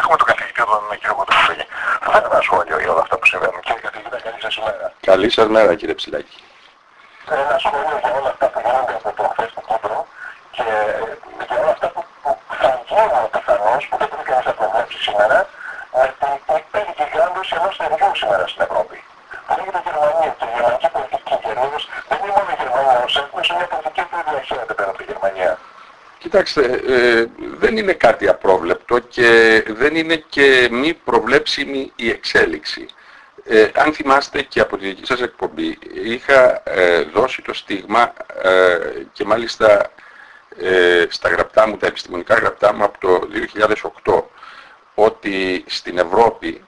έχουμε τον καθηγητή τον κύριο Κοντοφίλη. Θα ήθελα ένα σχόλιο για όλα αυτά που συμβαίνουν. Κύριε καθηγητά, καλή σας ημέρα. Καλή σας μέρα κύριε Ψηλάκη. Ένα σχόλιο για όλα αυτά που γίνονται από το χθες του Κύπρο και για όλα αυτά που, που θα γίνουν πιθανώς, που δεν μπορεί κανείς να προβλέψει σήμερα, με την υπέρικη γράμμωση ενός θεριού σήμερα στην Ευρώπη. Που λέγεται Γερμανία και η γερμανική πολιτική κυρίως δεν είναι μόνο η Γερμανία ως έχουμε σε μια πολιτική που διαχέεται πέρα από τη Γερμανία. Κοιτάξτε, ε, δεν είναι κάτι απρόβλεπτο και δεν είναι και μη προβλέψιμη η εξέλιξη. Ε, αν θυμάστε και από τη δική σας εκπομπή, είχα ε, δώσει το στίγμα ε, και μάλιστα ε, στα γραπτά μου, τα επιστημονικά γραπτά μου από το 2008, ότι στην Ευρώπη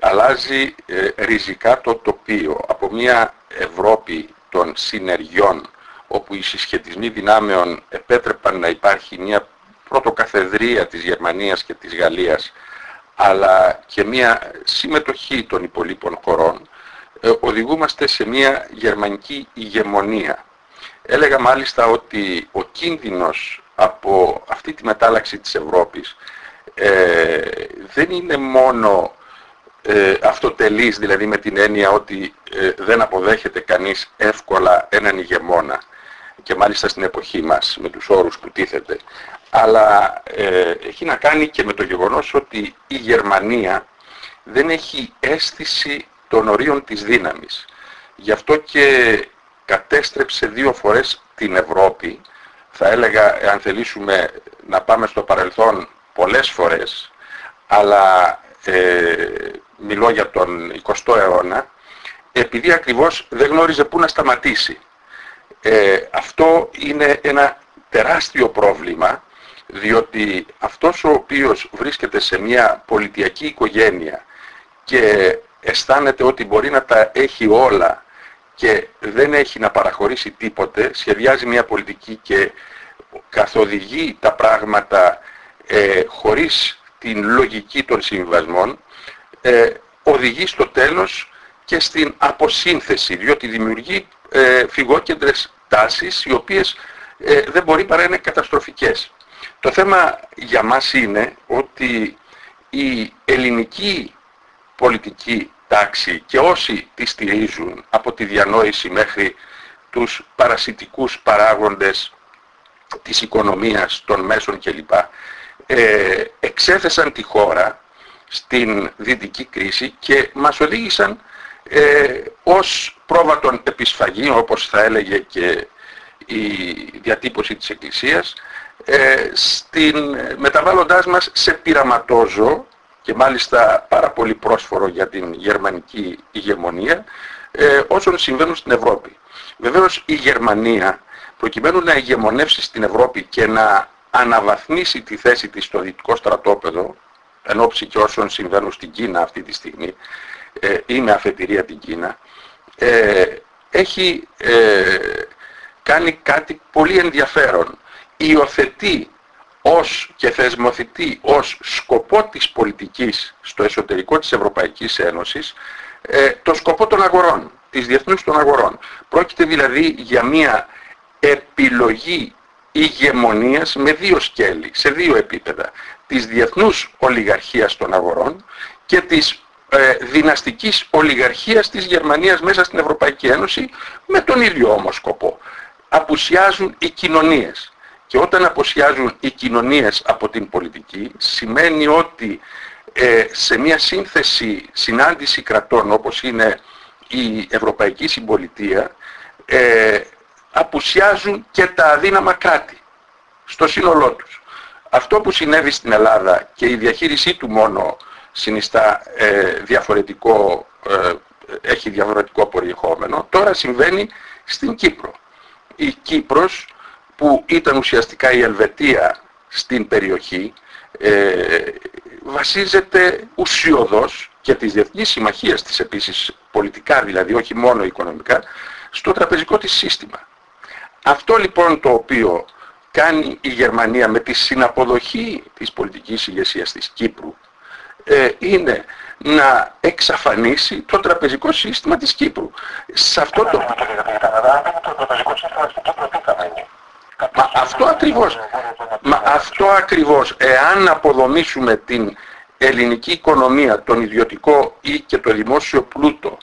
αλλάζει ριζικά το τοπίο από μια Ευρώπη των συνεργειών όπου οι συσχετισμοί δυνάμεων επέτρεπαν να υπάρχει μια πρωτοκαθεδρία της Γερμανίας και της Γαλλίας αλλά και μια συμμετοχή των υπολείπων χωρών ε, οδηγούμαστε σε μια γερμανική ηγεμονία. Έλεγα μάλιστα ότι ο κίνδυνος από αυτή τη μετάλλαξη της Ευρώπης ε, δεν είναι μόνο ε, αυτοτελής, δηλαδή με την έννοια ότι ε, δεν αποδέχεται κανείς εύκολα έναν ηγεμόνα και μάλιστα στην εποχή μας με τους όρους που τίθεται αλλά ε, έχει να κάνει και με το γεγονός ότι η Γερμανία δεν έχει αίσθηση των ορίων της δύναμης. Γι' αυτό και κατέστρεψε δύο φορές την Ευρώπη, θα έλεγα αν θελήσουμε να πάμε στο παρελθόν πολλές φορές, αλλά ε, μιλώ για τον 20ο αιώνα, επειδή ακριβώς δεν γνώριζε πού να σταματήσει. Ε, αυτό είναι ένα τεράστιο πρόβλημα διότι αυτός ο οποίος βρίσκεται σε μια πολιτιακή οικογένεια και αισθάνεται ότι μπορεί να τα έχει όλα και δεν έχει να παραχωρήσει τίποτε, σχεδιάζει μια πολιτική και καθοδηγεί τα πράγματα ε, χωρίς την λογική των συμβασμών, ε, οδηγεί στο τέλος και στην αποσύνθεση, διότι δημιουργεί ε, φυγόκεντρες τάσεις οι οποίες ε, δεν μπορεί παρά να είναι καταστροφικές. Το θέμα για μας είναι ότι η ελληνική πολιτική τάξη και όσοι τη στηρίζουν από τη διανόηση μέχρι τους παρασιτικούς παράγοντες της οικονομίας, των μέσων κλπ. Ε, εξέθεσαν τη χώρα στην δυτική κρίση και μας οδήγησαν ε, ως πρόβατον επισφαγή, όπως θα έλεγε και η διατύπωση της Εκκλησίας, ε, στην, μεταβάλλοντάς μας σε πειραματόζω και μάλιστα πάρα πολύ πρόσφορο για την γερμανική ηγεμονία ε, όσων συμβαίνουν στην Ευρώπη. Βεβαίως η Γερμανία προκειμένου να ηγεμονεύσει στην Ευρώπη και να αναβαθμίσει τη θέση της στο δυτικό στρατόπεδο εν ώψη και όσων συμβαίνουν στην Κίνα αυτή τη στιγμή ε, ή με αφετηρία την Κίνα ε, έχει ε, κάνει κάτι πολύ ενδιαφέρον υιοθετεί ως και θεσμοθετεί ως σκοπό της πολιτικής στο εσωτερικό της Ευρωπαϊκής Ένωσης ε, το σκοπό των αγορών, της διεθνούς των αγορών. Πρόκειται δηλαδή για μια επιλογή ηγεμονίας με δύο σκέλη, σε δύο επίπεδα. Της διεθνούς ολιγαρχίας των αγορών και της ε, δυναστικής ολιγαρχίας της Γερμανίας μέσα στην Ευρωπαϊκή Ένωση με τον ίδιο όμως σκοπό. Απουσιάζουν οι κοινωνίες. Και όταν αποσιάζουν οι κοινωνίες από την πολιτική, σημαίνει ότι ε, σε μια σύνθεση συνάντηση κρατών όπως είναι η Ευρωπαϊκή Συμπολιτεία, ε, απουσιάζουν και τα αδύναμα κράτη στο σύνολό τους. Αυτό που συνέβη στην Ελλάδα και η διαχείρισή του μόνο συνιστά ε, διαφορετικό, ε, έχει διαφορετικό περιεχόμενο, τώρα συμβαίνει στην Κύπρο. Η Κύπρος που ήταν ουσιαστικά η Ελβετία στην περιοχή ε, βασίζεται ουσιοδός και της Διεθνής Συμμαχίας της επίσης πολιτικά δηλαδή όχι μόνο οικονομικά στο τραπεζικό της σύστημα. Αυτό λοιπόν το οποίο κάνει η Γερμανία με τη συναποδοχή της πολιτικής ηγεσίας της Κύπρου ε, είναι να εξαφανίσει το τραπεζικό σύστημα της Κύπρου. Σε αυτό το... Το τραπεζικό σύστημα στην Κύπρο τι θα μείνει. Μα αυτό ακριβώς, μα αυτό ακριβώς, εάν αποδομήσουμε την ελληνική οικονομία, τον ιδιωτικό ή και το δημόσιο πλούτο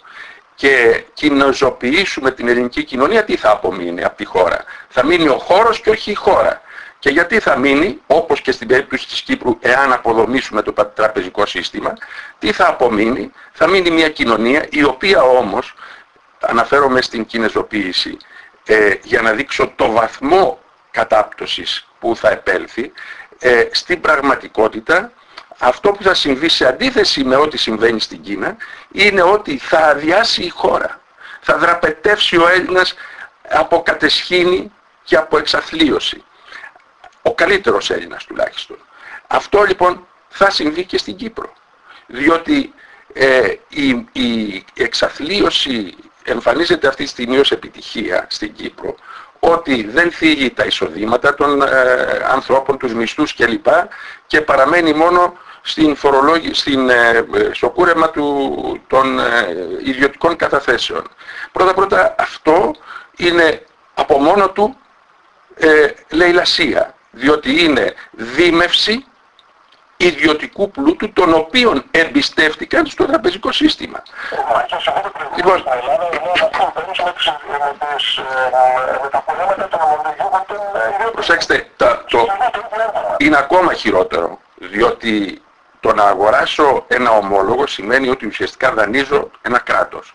και κοινωνιοποιήσουμε την ελληνική κοινωνία, τι θα απομείνει από τη χώρα; Θα μείνει ο χώρος και όχι η χώρα. Και γιατί θα μείνει, όπως και στην περίπτωση της Κύπρου, εάν αποδομήσουμε το τραπεζικό σύστημα, τι θα απομείνει, θα μείνει μια κοινωνία η οποία όμως, αναφέρομαι στην κινεζοποίηση, ε, για να δείξω το βαθμό κατάπτωσης που θα επέλθει, ε, στην πραγματικότητα αυτό που θα συμβεί σε αντίθεση με ό,τι συμβαίνει στην Κίνα είναι ότι θα αδειάσει η χώρα. Θα δραπετεύσει ο Έλληνας από κατεσχήνη και από εξαθλίωση. Ο καλύτερος Έλληνας τουλάχιστον. Αυτό λοιπόν θα συμβεί και στην Κύπρο. Διότι ε, η, η εξαθλίωση εμφανίζεται αυτή τη στιγμή ως επιτυχία στην Κύπρο ότι δεν θίγει τα εισοδήματα των ε, ανθρώπων, τους μισθούς κλπ. και παραμένει μόνο στην φορολόγη, στην, ε, στο κούρεμα του, των ε, ιδιωτικών καταθέσεων. Πρώτα-πρώτα αυτό είναι από μόνο του ε, λαιλασία, διότι είναι δίμευση ιδιωτικού πλούτου τον οποίον εμπιστεύτηκαν στο τραπεζικό σύστημα. Λοιπόν, προσέξτε, το, είναι ακόμα χειρότερο, διότι το να αγοράσω ένα ομόλογο σημαίνει ότι ουσιαστικά δανείζω ένα κράτος.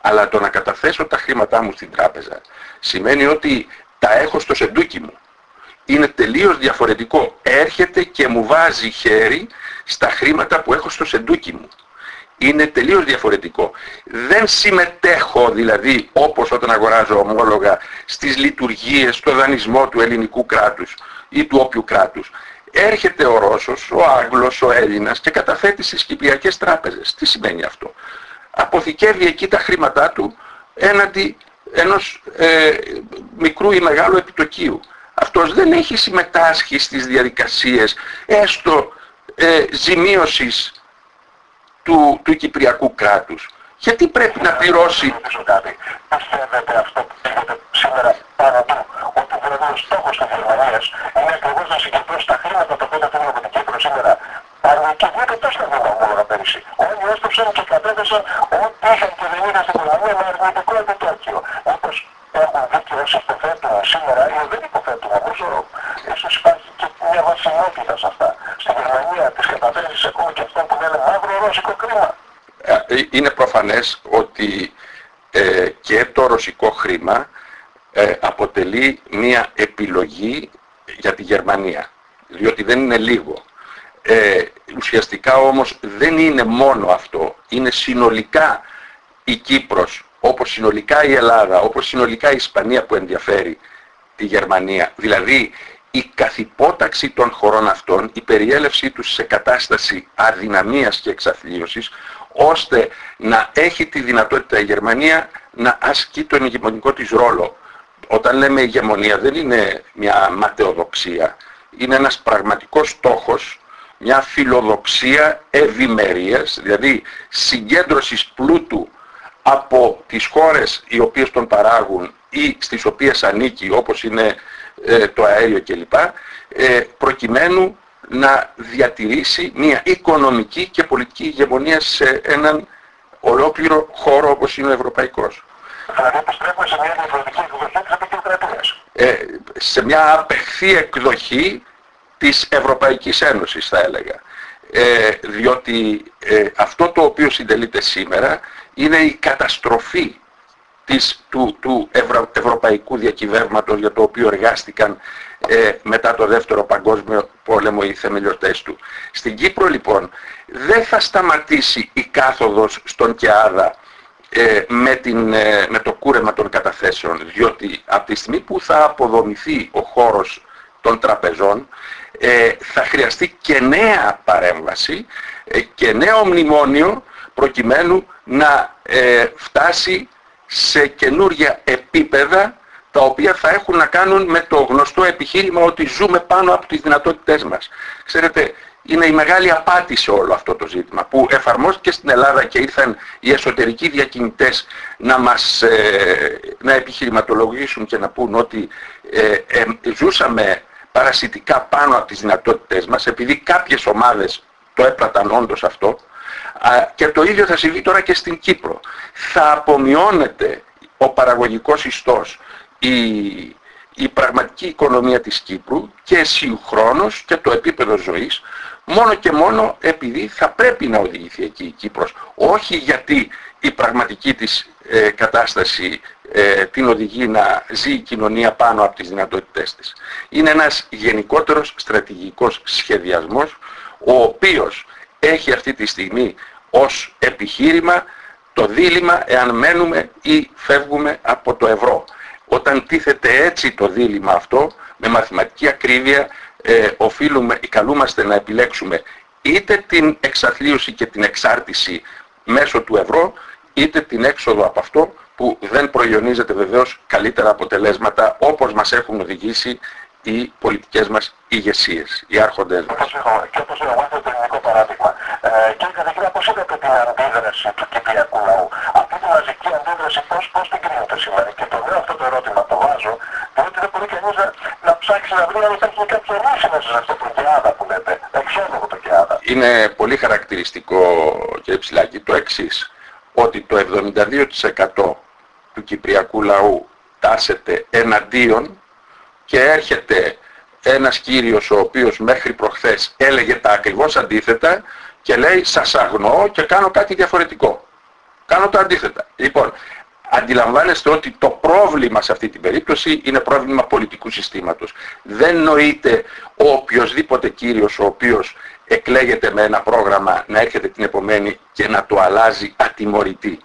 Αλλά το να καταθέσω τα χρήματά μου στην τράπεζα σημαίνει ότι τα έχω στο σεντούκι μου. Είναι τελείως διαφορετικό. Έρχεται και μου βάζει χέρι στα χρήματα που έχω στο σεντούκι μου. Είναι τελείως διαφορετικό. Δεν συμμετέχω δηλαδή όπως όταν αγοράζω ομόλογα στις λειτουργίες, στο δανεισμό του ελληνικού κράτους ή του όποιου κράτους έρχεται ο Ρώσος, ο Άγγλος, ο Έλληνας και καταθέτει στις Κυπριακές τράπεζες. Τι σημαίνει αυτό; Αποθηκεύει εκεί τα χρήματά του έναντι ενός ε, μικρού ή μεγάλου επιτοκίου. Αυτός δεν έχει συμμετάσχει στις διαδικασίες έστω ε, ζημίωσης του, του Κυπριακού κράτους. Γιατί πρέπει να πληρώσει... αυτό που σήμερα πάνω του, ότι δηλαδή ο στόχος της Γερμανίας είναι ακριβώς να συγκεντρώσει τα χρήματα τα οποία θέλουν από την Κύπρο σήμερα. Και βγήκε τόσο τα βήματα ομόλογα πέρυσι. Όλοι έστρεψαν και κατέθεσαν ό,τι είχαν και δεν είχαν στην Γερμανία με αρνητικό επιτόκιο. Όπως έχουν δει και όσοι υποθέτουν σήμερα, ή δεν υποθέτουν όμως, ίσως υπάρχει και μια βασιμότητα σε αυτά. Στην Γερμανία τις καταθέσεις ακόμα και αυτό που λένε μαύρο ρώσικο κρίμα. Ε, είναι προφανές ότι ε, και το ρωσικό χρήμα ε, αποτελεί μια επιλογή για τη Γερμανία, διότι δεν είναι λίγο. Ε, ουσιαστικά όμως δεν είναι μόνο αυτό, είναι συνολικά η Κύπρος, όπως συνολικά η Ελλάδα, όπως συνολικά η Ισπανία που ενδιαφέρει τη Γερμανία. Δηλαδή η καθυπόταξη των χωρών αυτών, η περιέλευσή τους σε κατάσταση αδυναμίας και εξαθλίωσης, ώστε να έχει τη δυνατότητα η Γερμανία να ασκεί τον ηγεμονικό της ρόλο όταν λέμε ηγεμονία δεν είναι μια ματαιοδοξία, είναι ένας πραγματικός στόχος, μια φιλοδοξία ευημερίας, δηλαδή συγκέντρωσης πλούτου από τις χώρες οι οποίες τον παράγουν ή στις οποίες ανήκει όπως είναι ε, το αέριο κλπ. Ε, προκειμένου να διατηρήσει μια οικονομική και πολιτική ηγεμονία σε έναν ολόκληρο χώρο όπως είναι ο ευρωπαϊκός. Δηλαδή επιστρέφουμε σε μια διαφορετική εκδοχή της επικοινωνίας. Ε, σε μια απεχθή εκδοχή της Ευρωπαϊκής Ένωσης θα έλεγα. Ε, διότι ε, αυτό το οποίο συντελείται σήμερα είναι η καταστροφή της, του, του ευρωπαϊκού διακυβεύματος για το οποίο εργάστηκαν ε, μετά το δεύτερο παγκόσμιο πόλεμο οι θεμελιωτές του. Στην Κύπρο λοιπόν δεν θα σταματήσει η κάθοδος στον Κεάδα ε, με, την, ε, με το κούρεμα των καταθέσεων, διότι από τη στιγμή που θα αποδομηθεί ο χώρος των τραπεζών ε, θα χρειαστεί και νέα παρέμβαση και νέο μνημόνιο προκειμένου να φτάσει σε καινούργια επίπεδα τα οποία θα έχουν να κάνουν με το γνωστό επιχείρημα ότι ζούμε πάνω από τις δυνατότητές μας. Ξέρετε, είναι η μεγάλη απάτη σε όλο αυτό το ζήτημα που εφαρμόστηκε στην Ελλάδα και ήρθαν οι εσωτερικοί διακινητές να μας ε, να επιχειρηματολογήσουν και να πούν ότι ε, ε, ζούσαμε παρασιτικά πάνω από τις δυνατότητες μας επειδή κάποιες ομάδες το έπραταν όντως αυτό και το ίδιο θα συμβεί τώρα και στην Κύπρο. Θα απομειώνεται ο παραγωγικός ιστός, η, η πραγματική οικονομία της Κύπρου και συγχρόνως και το επίπεδο ζωής μόνο και μόνο επειδή θα πρέπει να οδηγηθεί εκεί η Κύπρος. Όχι γιατί η πραγματική της ε, κατάσταση ε, την οδηγεί να ζει η κοινωνία πάνω από τις δυνατότητές της. Είναι ένας γενικότερος στρατηγικός σχεδιασμός ο οποίος έχει αυτή τη στιγμή ως επιχείρημα το δίλημα εάν μένουμε ή φεύγουμε από το ευρώ. Όταν τίθεται έτσι το δίλημα αυτό, με μαθηματική ακρίβεια ε, οφείλουμε, καλούμαστε να επιλέξουμε είτε την εξαθλίωση και την εξάρτηση μέσω του ευρώ, είτε την έξοδο από αυτό που δεν προϊονίζεται βεβαίως καλύτερα αποτελέσματα όπως μας έχουν οδηγήσει οι πολιτικές μας ηγεσίες, οι άρχοντες μας. Και όπως εγώ το ελληνικό παράδειγμα. Ε, κύριε Κατακύρα, πώς είδατε την αντίδραση του κυπριακού λαού. Αυτή τη μαζική αντίδραση πώς, πώς την κρίνετε σήμερα; Και το λέω αυτό το ερώτημα το βάζω, διότι δεν μπορεί κανείς να, να ψάξει να βρει αν υπάρχει κάποια λύση μέσα σε αυτό το κιάδα που λέτε. Εξόδο το κιάδα. Είναι πολύ χαρακτηριστικό, κύριε Ψηλάκη, το εξής ότι το 72% του κυπριακού λαού τάσεται εναντίον και έρχεται ένας κύριος ο οποίος μέχρι προχθές έλεγε τα ακριβώς αντίθετα και λέει σας αγνοώ και κάνω κάτι διαφορετικό. Κάνω το αντίθετα. Λοιπόν, αντιλαμβάνεστε ότι το πρόβλημα σε αυτή την περίπτωση είναι πρόβλημα πολιτικού συστήματος. Δεν νοείται ο οποιοδήποτε κύριος ο οποίος εκλέγεται με ένα πρόγραμμα να έρχεται την επομένη και να το αλλάζει ατιμωρητή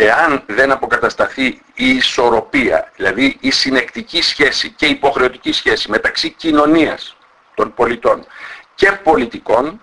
εάν δεν αποκατασταθεί η ισορροπία, δηλαδή η συνεκτική σχέση και η υποχρεωτική σχέση μεταξύ κοινωνίας των πολιτών και πολιτικών,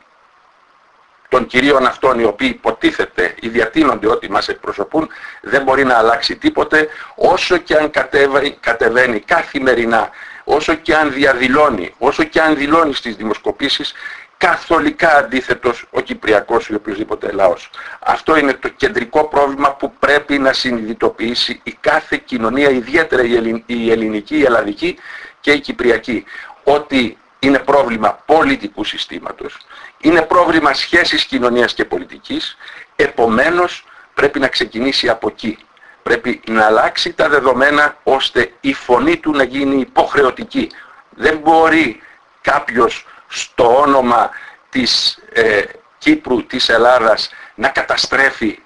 των κυρίων αυτών οι οποίοι υποτίθεται ή διατείνονται ότι μας εκπροσωπούν, δεν μπορεί να αλλάξει τίποτε όσο και αν κατεβαίνει, κατεβαίνει καθημερινά, όσο και αν διαδηλώνει, όσο και αν δηλώνει στις δημοσκοπήσεις καθολικά αντίθετος ο Κυπριακός ή οποιοδήποτε λαός. Αυτό είναι το κεντρικό πρόβλημα που πρέπει να συνειδητοποιήσει η κάθε κοινωνία, ιδιαίτερα η ελληνική, η ελλαδική και η κυπριακή. Ότι είναι πρόβλημα πολιτικού συστήματος, είναι πρόβλημα σχέσης κοινωνίας και πολιτικής, επομένως πρέπει να ξεκινήσει από εκεί. Πρέπει να αλλάξει τα δεδομένα ώστε η φωνή του να γίνει υποχρεωτική. Δεν μπορεί κάποιος στο όνομα της ε, Κύπρου, της Ελλάδας να καταστρέφει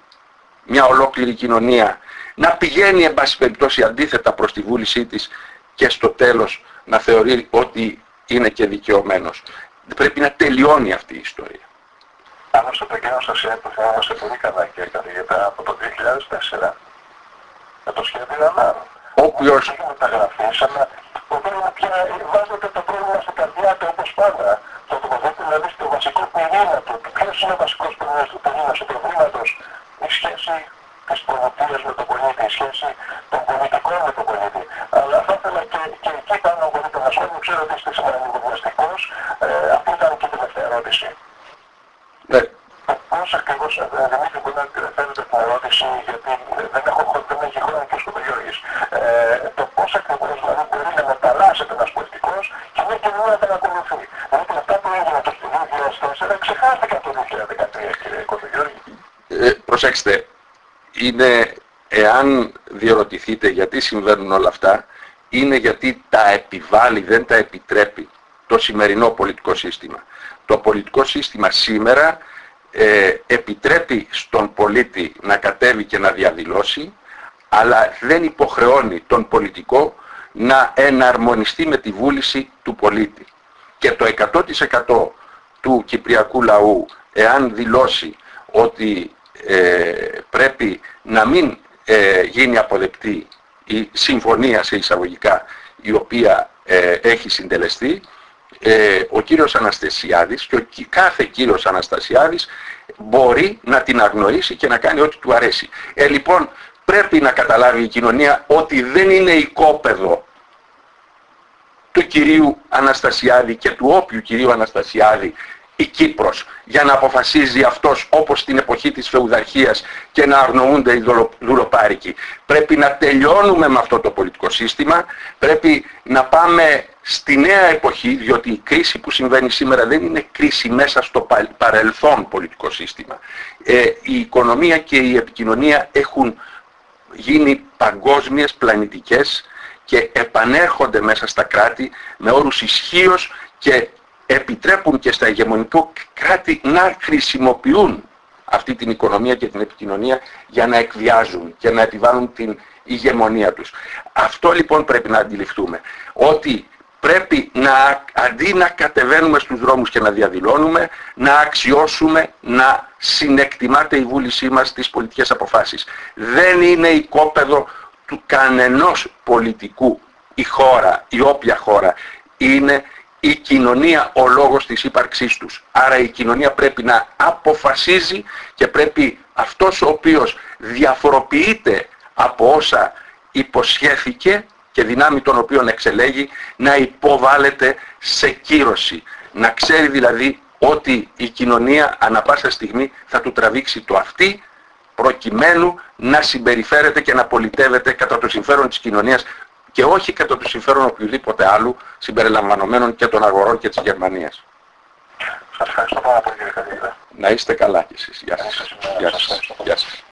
μια ολόκληρη κοινωνία, να πηγαίνει εν πάση περιπτώσει αντίθετα προς τη βούλησή της και στο τέλος να θεωρεί ότι είναι και δικαιωμένος. Πρέπει να τελειώνει αυτή η ιστορία. Άλλωστε το κοινό σας το θυμάμαστε πολύ καλά και καθηγητά από το 2004 με το σχέδιο Ελλάδα. Όποιος... μεταγραφή, αλλά πια βάζετε το πρόβλημα στην καρδιά του όπως πάντα. Το τοποθέτει δηλαδή στο βασικό πυρήνα του. Ποιος είναι ο βασικός πυρήνας του πυρήνας του προβλήματος. Η σχέση της προμηθείας με τον πολίτη, η σχέση των πολιτικών με τον πολίτη. Αλλά θα ήθελα και, και εκεί πάνω μπορείτε να σχόλια, ξέρω ότι είστε σήμερα λιγοβιαστικός, ε, αυτή ήταν και η τελευταία ερώτηση. Ναι. Πώς ακριβώς, ε, Δημήτρη, μπορεί να θέλετε την ερώτηση, γιατί δεν έχω δεν έχει χρόνο και ο Γιώργης. Ε, το πώς ακριβώς δηλαδή μπορεί να μεταλλάσσεται ένας πολιτικός και μια κοινωνία να ακολουθεί. Δηλαδή αυτά που έγιναν το 2004 ξεχάστηκαν το 2013, κύριε Κοντογιώργη. Ε, προσέξτε, είναι, εάν διερωτηθείτε γιατί συμβαίνουν όλα αυτά, είναι γιατί τα επιβάλλει, δεν τα επιτρέπει το σημερινό πολιτικό σύστημα. Το πολιτικό σύστημα σήμερα ε, επιτρέπει στον πολίτη να κατέβει και να διαδηλώσει, αλλά δεν υποχρεώνει τον πολιτικό να εναρμονιστεί με τη βούληση του πολίτη. Και το 100% του κυπριακού λαού, εάν δηλώσει ότι ε, πρέπει να μην ε, γίνει αποδεκτή η συμφωνία σε εισαγωγικά η οποία ε, έχει συντελεστεί, ε, ο κύριος Αναστασιάδης και ο κάθε κύριος Αναστασιάδης μπορεί να την αγνοήσει και να κάνει ό,τι του αρέσει. Ε, λοιπόν, πρέπει να καταλάβει η κοινωνία ότι δεν είναι οικόπεδο του κυρίου Αναστασιάδη και του όποιου κυρίου Αναστασιάδη η Κύπρος για να αποφασίζει αυτός όπως στην εποχή της φεουδαρχίας και να αγνοούνται οι δουλοπάρικοι. Πρέπει να τελειώνουμε με αυτό το πολιτικό σύστημα, πρέπει να πάμε στη νέα εποχή, διότι η κρίση που συμβαίνει σήμερα δεν είναι κρίση μέσα στο παρελθόν πολιτικό σύστημα. Ε, η οικονομία και η επικοινωνία έχουν γίνει παγκόσμιες, πλανητικές και επανέρχονται μέσα στα κράτη με όρους ισχύως και επιτρέπουν και στα ηγεμονικό κράτη να χρησιμοποιούν αυτή την οικονομία και την επικοινωνία για να εκβιάζουν και να επιβάλλουν την ηγεμονία τους. Αυτό λοιπόν πρέπει να αντιληφθούμε. Ότι πρέπει να αντί να κατεβαίνουμε στους δρόμους και να διαδηλώνουμε, να αξιώσουμε, να συνεκτιμάται η βούλησή μας στις πολιτικές αποφάσεις. Δεν είναι οικόπεδο του κανενός πολιτικού η χώρα, η όποια χώρα. Είναι η κοινωνία ο λόγος της ύπαρξής τους. Άρα η κοινωνία πρέπει να αποφασίζει και πρέπει αυτός ο οποίος διαφοροποιείται από όσα υποσχέθηκε και δυνάμει των οποίων εξελέγει να υποβάλλεται σε κύρωση. Να ξέρει δηλαδή ότι η κοινωνία ανα πάσα στιγμή θα του τραβήξει το αυτή προκειμένου να συμπεριφέρεται και να πολιτεύεται κατά το συμφέρον της κοινωνίας και όχι κατά το συμφέρον οποιοδήποτε άλλου συμπεριλαμβανομένων και των αγορών και της Γερμανίας. Σας ευχαριστώ πάρα πολύ κύριε Να είστε καλά κι εσείς. Γεια σας. Γεια σας. Γεια σας.